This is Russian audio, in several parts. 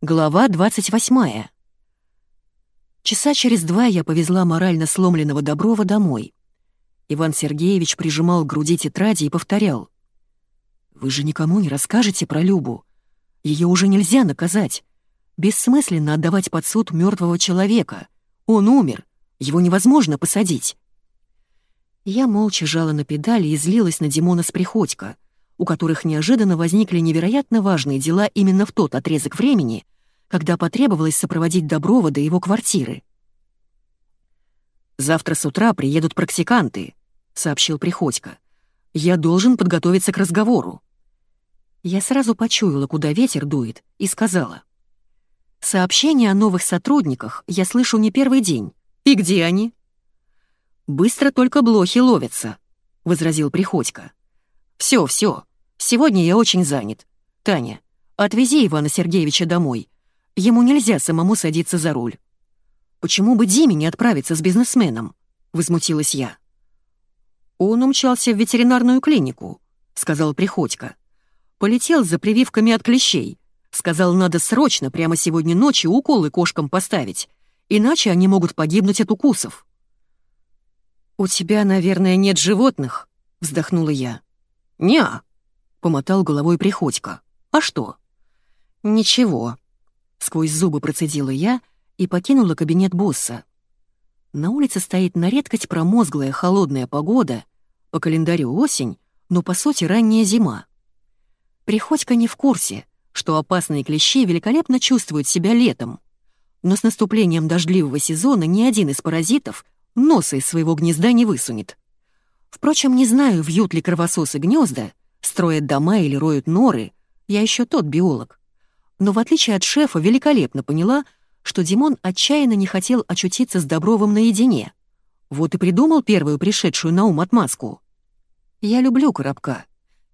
Глава 28. Часа через два я повезла морально сломленного Доброва домой. Иван Сергеевич прижимал к груди тетради и повторял. «Вы же никому не расскажете про Любу. Ее уже нельзя наказать. Бессмысленно отдавать под суд мертвого человека. Он умер, его невозможно посадить». Я молча жала на педали и злилась на Димона с Приходько, у которых неожиданно возникли невероятно важные дела именно в тот отрезок времени, когда потребовалось сопроводить Доброва до его квартиры. «Завтра с утра приедут практиканты», — сообщил Приходько. «Я должен подготовиться к разговору». Я сразу почуяла, куда ветер дует, и сказала. «Сообщения о новых сотрудниках я слышу не первый день. И где они?» «Быстро только блохи ловятся», — возразил Приходько. «Всё, всё, сегодня я очень занят. Таня, отвези Ивана Сергеевича домой. Ему нельзя самому садиться за руль». «Почему бы Диме не отправиться с бизнесменом?» — возмутилась я. «Он умчался в ветеринарную клинику», — сказал Приходько. «Полетел за прививками от клещей. Сказал, надо срочно, прямо сегодня ночью, уколы кошкам поставить, иначе они могут погибнуть от укусов». «У тебя, наверное, нет животных?» — вздохнула я. «Не-а», помотал головой Приходько. «А что?» «Ничего», — сквозь зубы процедила я и покинула кабинет босса. На улице стоит на редкость промозглая холодная погода, по календарю осень, но по сути ранняя зима. Приходько не в курсе, что опасные клещи великолепно чувствуют себя летом, но с наступлением дождливого сезона ни один из паразитов носа из своего гнезда не высунет. Впрочем, не знаю, вьют ли кровососы гнезда, строят дома или роют норы, я еще тот биолог. Но в отличие от шефа великолепно поняла, что Димон отчаянно не хотел очутиться с Добровым наедине. Вот и придумал первую пришедшую на ум отмазку. Я люблю Коробка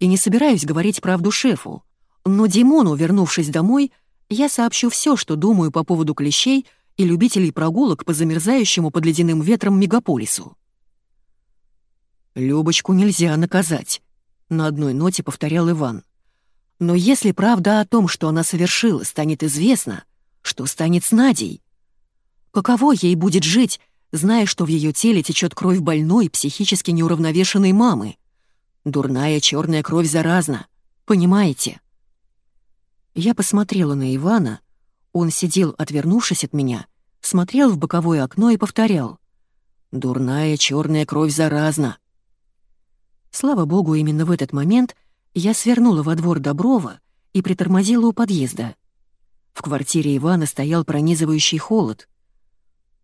и не собираюсь говорить правду шефу, но Димону, вернувшись домой, я сообщу все, что думаю по поводу клещей и любителей прогулок по замерзающему под ледяным ветром мегаполису. «Любочку нельзя наказать», — на одной ноте повторял Иван. «Но если правда о том, что она совершила, станет известна, что станет с Надей? Каково ей будет жить, зная, что в ее теле течет кровь больной, психически неуравновешенной мамы? Дурная черная кровь заразна, понимаете?» Я посмотрела на Ивана, он сидел, отвернувшись от меня, смотрел в боковое окно и повторял. «Дурная черная кровь заразна». Слава богу, именно в этот момент я свернула во двор Доброва и притормозила у подъезда. В квартире Ивана стоял пронизывающий холод.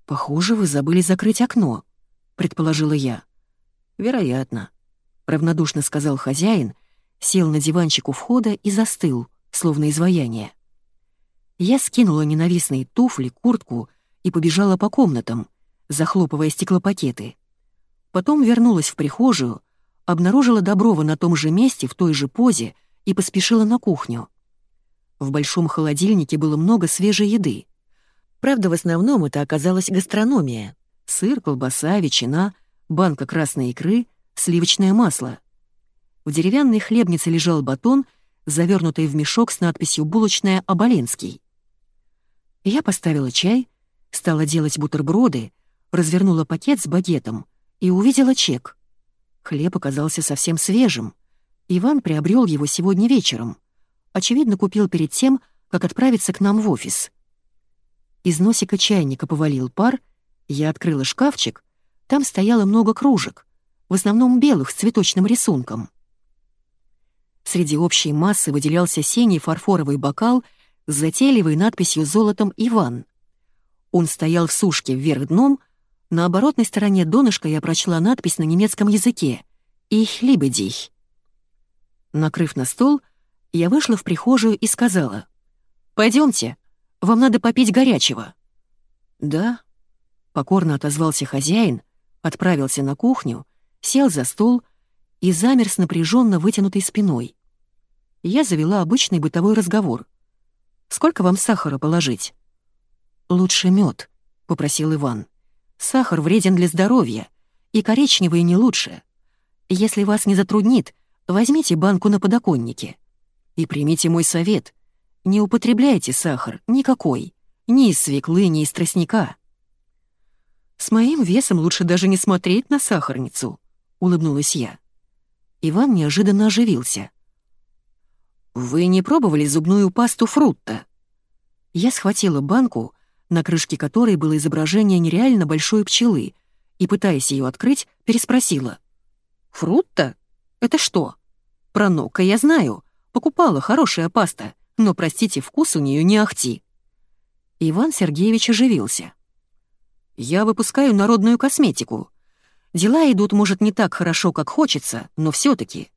«Похоже, вы забыли закрыть окно», — предположила я. «Вероятно», — равнодушно сказал хозяин, сел на диванчик у входа и застыл, словно изваяние. Я скинула ненавистные туфли, куртку и побежала по комнатам, захлопывая стеклопакеты. Потом вернулась в прихожую, обнаружила Доброва на том же месте, в той же позе, и поспешила на кухню. В большом холодильнике было много свежей еды. Правда, в основном это оказалась гастрономия. Сыр, колбаса, ветчина, банка красной икры, сливочное масло. В деревянной хлебнице лежал батон, завернутый в мешок с надписью «Булочная Оболенский». Я поставила чай, стала делать бутерброды, развернула пакет с багетом и увидела чек. Хлеб оказался совсем свежим. Иван приобрел его сегодня вечером. Очевидно, купил перед тем, как отправиться к нам в офис. Из носика чайника повалил пар, я открыла шкафчик, там стояло много кружек, в основном белых с цветочным рисунком. Среди общей массы выделялся синий фарфоровый бокал — с затейливой надписью золотом «Иван». Он стоял в сушке вверх дном, на оборотной стороне донышка я прочла надпись на немецком языке «Ich liebe dich». Накрыв на стол, я вышла в прихожую и сказала «Пойдемте, вам надо попить горячего». «Да», — покорно отозвался хозяин, отправился на кухню, сел за стол и замер с напряженно вытянутой спиной. Я завела обычный бытовой разговор — Сколько вам сахара положить?» «Лучше мед, попросил Иван. «Сахар вреден для здоровья, и коричневый не лучше. Если вас не затруднит, возьмите банку на подоконнике. И примите мой совет. Не употребляйте сахар, никакой. Ни из свеклы, ни из тростника. С моим весом лучше даже не смотреть на сахарницу, улыбнулась я. Иван неожиданно оживился. «Вы не пробовали зубную пасту фрутта?» Я схватила банку, на крышке которой было изображение нереально большой пчелы, и, пытаясь ее открыть, переспросила. «Фрутта? Это что?» «Про Нока я знаю. Покупала хорошая паста, но, простите, вкус у нее не ахти». Иван Сергеевич оживился. «Я выпускаю народную косметику. Дела идут, может, не так хорошо, как хочется, но все таки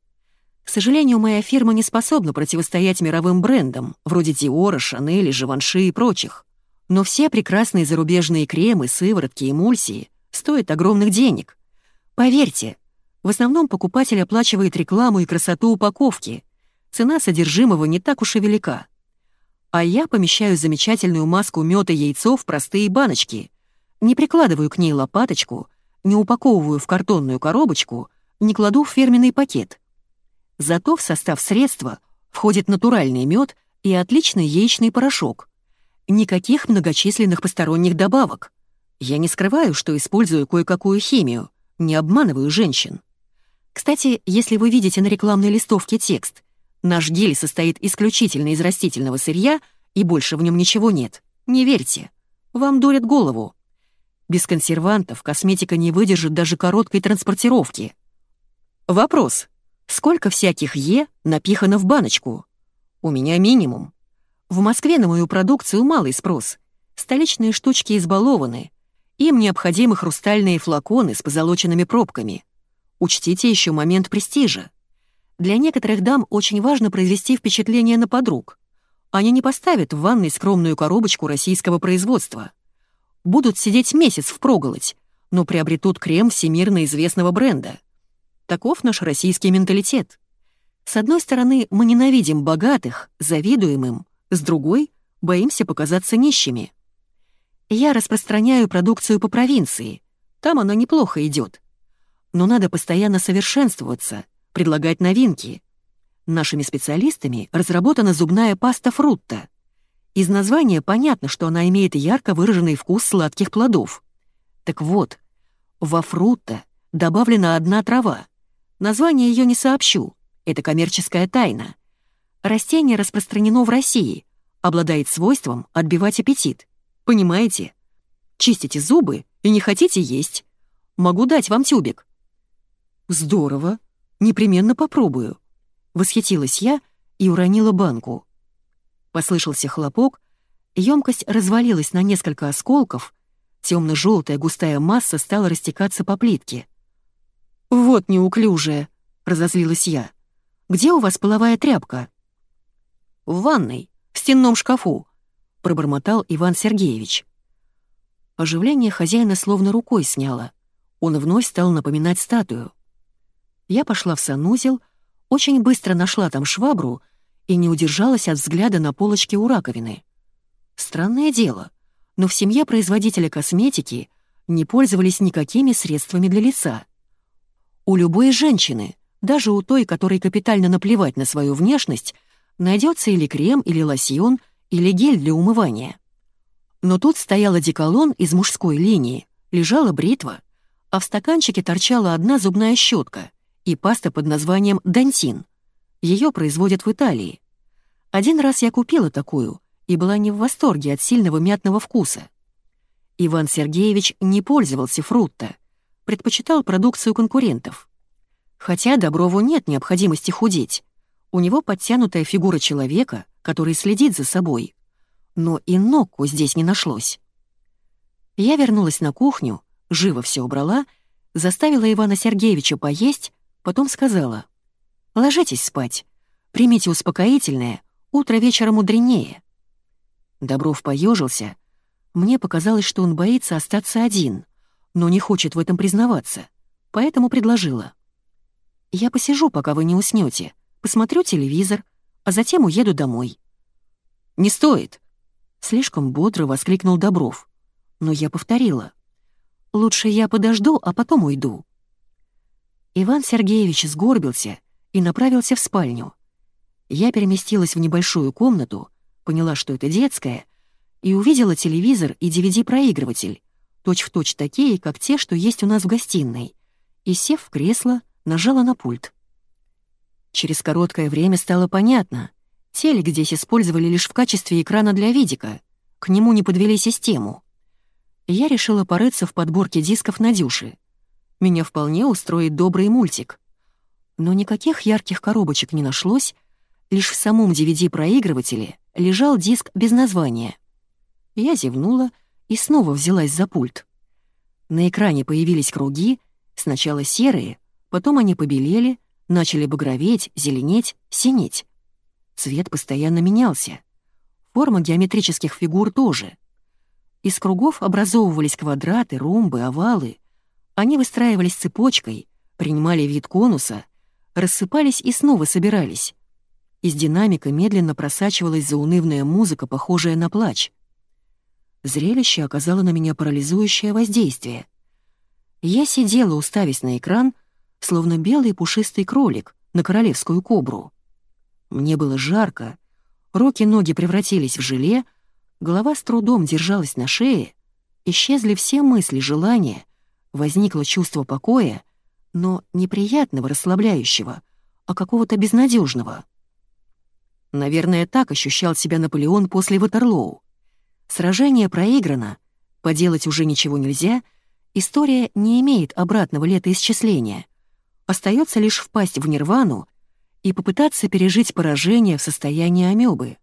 К сожалению, моя фирма не способна противостоять мировым брендам, вроде Диора, Шанели, Живанши и прочих. Но все прекрасные зарубежные кремы, сыворотки, эмульсии стоят огромных денег. Поверьте, в основном покупатель оплачивает рекламу и красоту упаковки. Цена содержимого не так уж и велика. А я помещаю замечательную маску мёда яйцо в простые баночки. Не прикладываю к ней лопаточку, не упаковываю в картонную коробочку, не кладу в фирменный пакет. Зато в состав средства входит натуральный мед и отличный яичный порошок. Никаких многочисленных посторонних добавок. Я не скрываю, что использую кое-какую химию, не обманываю женщин. Кстати, если вы видите на рекламной листовке текст «Наш гель состоит исключительно из растительного сырья и больше в нем ничего нет», не верьте. Вам дурят голову. Без консервантов косметика не выдержит даже короткой транспортировки. Вопрос. Сколько всяких «Е» напихано в баночку? У меня минимум. В Москве на мою продукцию малый спрос. Столичные штучки избалованы. Им необходимы хрустальные флаконы с позолоченными пробками. Учтите еще момент престижа. Для некоторых дам очень важно произвести впечатление на подруг. Они не поставят в ванной скромную коробочку российского производства будут сидеть месяц впроголодь, но приобретут крем всемирно известного бренда. Таков наш российский менталитет. С одной стороны, мы ненавидим богатых, завидуем им, с другой — боимся показаться нищими. Я распространяю продукцию по провинции, там она неплохо идет. Но надо постоянно совершенствоваться, предлагать новинки. Нашими специалистами разработана зубная паста фрутта. Из названия понятно, что она имеет ярко выраженный вкус сладких плодов. Так вот, во фрутта добавлена одна трава. Название ее не сообщу, это коммерческая тайна. Растение распространено в России, обладает свойством отбивать аппетит. Понимаете? Чистите зубы и не хотите есть. Могу дать вам тюбик. Здорово, непременно попробую. Восхитилась я и уронила банку. Послышался хлопок, емкость развалилась на несколько осколков, темно-желтая густая масса стала растекаться по плитке. «Вот неуклюжая!» — разозлилась я. «Где у вас половая тряпка?» «В ванной, в стенном шкафу», — пробормотал Иван Сергеевич. Оживление хозяина словно рукой сняло. Он вновь стал напоминать статую. Я пошла в санузел, очень быстро нашла там швабру и не удержалась от взгляда на полочке у раковины. Странное дело, но в семье производителя косметики не пользовались никакими средствами для лица. У любой женщины, даже у той, которой капитально наплевать на свою внешность, найдется или крем, или лосьон, или гель для умывания. Но тут стоял одеколон из мужской линии, лежала бритва, а в стаканчике торчала одна зубная щетка и паста под названием «Дантин». Ее производят в Италии. Один раз я купила такую и была не в восторге от сильного мятного вкуса. Иван Сергеевич не пользовался фрутто, предпочитал продукцию конкурентов. Хотя Доброву нет необходимости худеть. У него подтянутая фигура человека, который следит за собой. Но и Нокку здесь не нашлось. Я вернулась на кухню, живо все убрала, заставила Ивана Сергеевича поесть, потом сказала «Ложитесь спать, примите успокоительное, Утро вечера мудренее. Добров поежился. Мне показалось, что он боится остаться один, но не хочет в этом признаваться, поэтому предложила. «Я посижу, пока вы не уснете, посмотрю телевизор, а затем уеду домой». «Не стоит!» — слишком бодро воскликнул Добров. Но я повторила. «Лучше я подожду, а потом уйду». Иван Сергеевич сгорбился и направился в спальню. Я переместилась в небольшую комнату, поняла, что это детская, и увидела телевизор и DVD-проигрыватель, точь-в-точь такие, как те, что есть у нас в гостиной, и, сев в кресло, нажала на пульт. Через короткое время стало понятно, телек здесь использовали лишь в качестве экрана для видика, к нему не подвели систему. Я решила порыться в подборке дисков Надюши. Меня вполне устроит добрый мультик. Но никаких ярких коробочек не нашлось, лишь в самом DVD-проигрывателе лежал диск без названия. Я зевнула и снова взялась за пульт. На экране появились круги, сначала серые, потом они побелели, начали багроветь, зеленеть, синеть. Цвет постоянно менялся. Форма геометрических фигур тоже. Из кругов образовывались квадраты, ромбы, овалы. Они выстраивались цепочкой, принимали вид конуса, рассыпались и снова собирались. Из динамика медленно просачивалась заунывная музыка, похожая на плач. Зрелище оказало на меня парализующее воздействие. Я сидела, уставясь на экран, словно белый пушистый кролик на королевскую кобру. Мне было жарко, руки-ноги превратились в желе, голова с трудом держалась на шее, исчезли все мысли, желания, возникло чувство покоя, но неприятного, расслабляющего, а какого-то безнадежного. Наверное, так ощущал себя Наполеон после Ватерлоу. Сражение проиграно, поделать уже ничего нельзя, история не имеет обратного летоисчисления. Остается лишь впасть в нирвану и попытаться пережить поражение в состоянии амебы.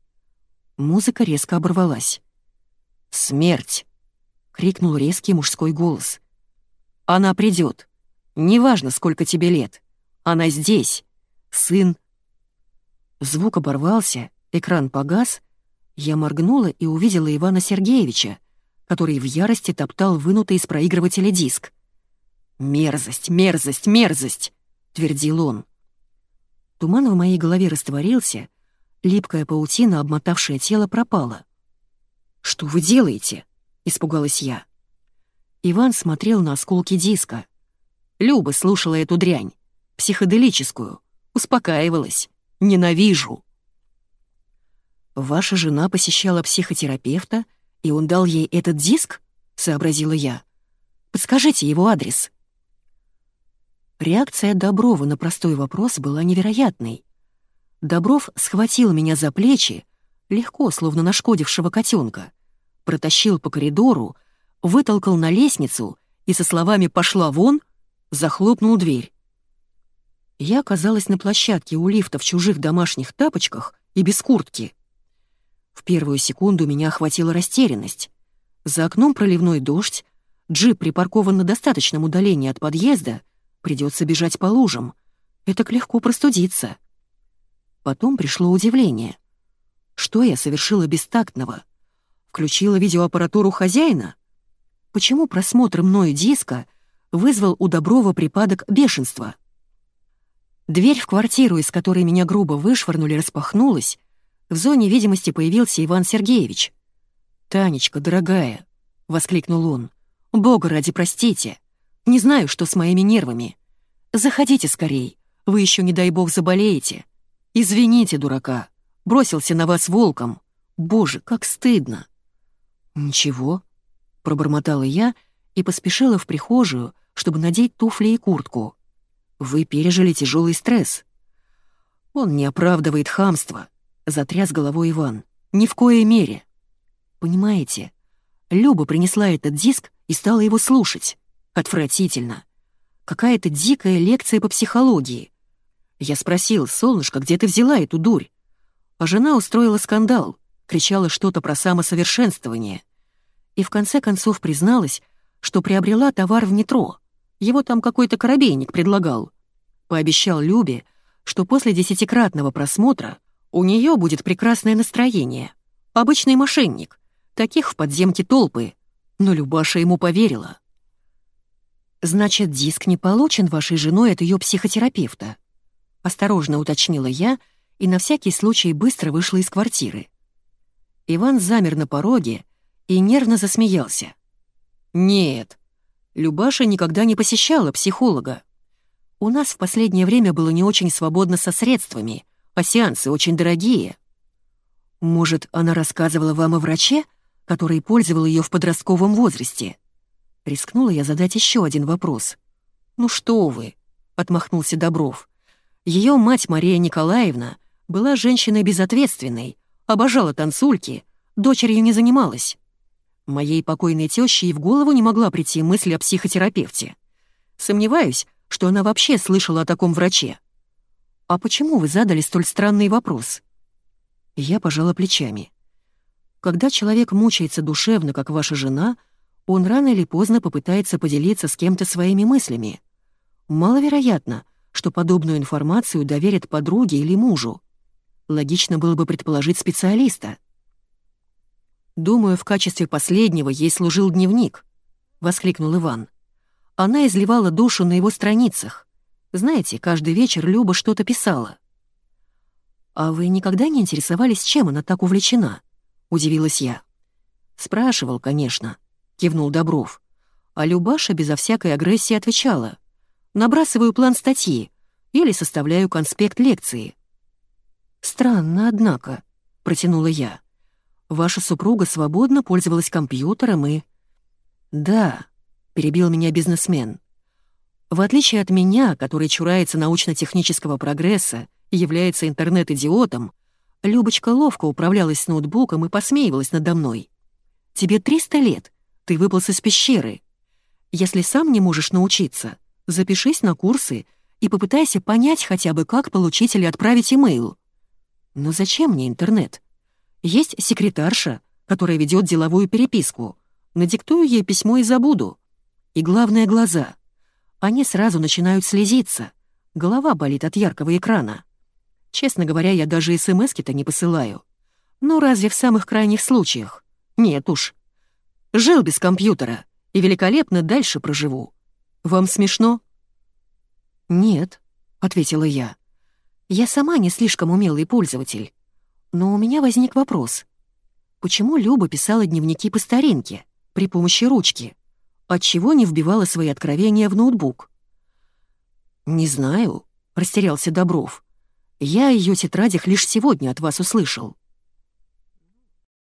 Музыка резко оборвалась. «Смерть!» — крикнул резкий мужской голос. «Она придет. Неважно, сколько тебе лет. Она здесь. Сын...» Звук оборвался, экран погас, я моргнула и увидела Ивана Сергеевича, который в ярости топтал вынутый из проигрывателя диск. «Мерзость, мерзость, мерзость!» — твердил он. Туман в моей голове растворился, липкая паутина, обмотавшая тело, пропала. «Что вы делаете?» — испугалась я. Иван смотрел на осколки диска. Люба слушала эту дрянь, психоделическую, успокаивалась. «Ненавижу!» «Ваша жена посещала психотерапевта, и он дал ей этот диск?» — сообразила я. «Подскажите его адрес». Реакция Доброва на простой вопрос была невероятной. Добров схватил меня за плечи, легко, словно нашкодившего котенка, протащил по коридору, вытолкал на лестницу и со словами «пошла вон» захлопнул дверь. Я оказалась на площадке у лифта в чужих домашних тапочках и без куртки. В первую секунду меня охватила растерянность. За окном проливной дождь, джип припаркован на достаточном удалении от подъезда, придется бежать по лужам. Это легко простудиться. Потом пришло удивление. Что я совершила бестактного? Включила видеоаппаратуру хозяина? Почему просмотр мною диска вызвал у Доброва припадок бешенства? Дверь в квартиру, из которой меня грубо вышвырнули, распахнулась, в зоне видимости появился Иван Сергеевич. «Танечка, дорогая», — воскликнул он, — «Бога ради, простите. Не знаю, что с моими нервами. Заходите скорей, вы еще, не дай бог, заболеете. Извините, дурака, бросился на вас волком. Боже, как стыдно». «Ничего», — пробормотала я и поспешила в прихожую, чтобы надеть туфли и куртку. «Вы пережили тяжелый стресс». «Он не оправдывает хамство», Затряс головой Иван. «Ни в коей мере». «Понимаете, Люба принесла этот диск и стала его слушать. Отвратительно. Какая-то дикая лекция по психологии. Я спросил, «Солнышко, где ты взяла эту дурь?» А жена устроила скандал, кричала что-то про самосовершенствование. И в конце концов призналась, что приобрела товар в метро. Его там какой-то коробейник предлагал. Пообещал Любе, что после десятикратного просмотра у нее будет прекрасное настроение. Обычный мошенник. Таких в подземке толпы. Но Любаша ему поверила. «Значит, диск не получен вашей женой от ее психотерапевта?» Осторожно уточнила я и на всякий случай быстро вышла из квартиры. Иван замер на пороге и нервно засмеялся. «Нет, Любаша никогда не посещала психолога. У нас в последнее время было не очень свободно со средствами, а сеансы очень дорогие». Может, она рассказывала вам о враче, который пользовал ее в подростковом возрасте? Рискнула я задать еще один вопрос. «Ну что вы!» — отмахнулся Добров. Ее мать Мария Николаевна была женщиной безответственной, обожала танцульки, дочерью не занималась. Моей покойной тёще и в голову не могла прийти мысль о психотерапевте. Сомневаюсь, что она вообще слышала о таком враче. «А почему вы задали столь странный вопрос?» Я пожала плечами. Когда человек мучается душевно, как ваша жена, он рано или поздно попытается поделиться с кем-то своими мыслями. Маловероятно, что подобную информацию доверят подруге или мужу. Логично было бы предположить специалиста. «Думаю, в качестве последнего ей служил дневник», — воскликнул Иван. Она изливала душу на его страницах. Знаете, каждый вечер Люба что-то писала. «А вы никогда не интересовались, чем она так увлечена?» — удивилась я. «Спрашивал, конечно», — кивнул Добров. А Любаша безо всякой агрессии отвечала. «Набрасываю план статьи или составляю конспект лекции». «Странно, однако», — протянула я. «Ваша супруга свободно пользовалась компьютером и...» «Да», — перебил меня бизнесмен. «В отличие от меня, который чурается научно-технического прогресса является интернет-идиотом, Любочка ловко управлялась с ноутбуком и посмеивалась надо мной. «Тебе 300 лет, ты выполз из пещеры. Если сам не можешь научиться, запишись на курсы и попытайся понять хотя бы, как получить или отправить имейл. Но зачем мне интернет? Есть секретарша, которая ведет деловую переписку. Надиктую ей письмо и забуду. И главное — глаза. Они сразу начинают слезиться. Голова болит от яркого экрана. Честно говоря, я даже СМСки-то не посылаю. Ну, разве в самых крайних случаях? Нет уж. Жил без компьютера и великолепно дальше проживу. Вам смешно? Нет, ответила я. Я сама не слишком умелый пользователь. Но у меня возник вопрос. Почему Люба писала дневники по старинке, при помощи ручки? Отчего не вбивала свои откровения в ноутбук? «Не знаю», — растерялся Добров. Я о ее тетрадях лишь сегодня от вас услышал.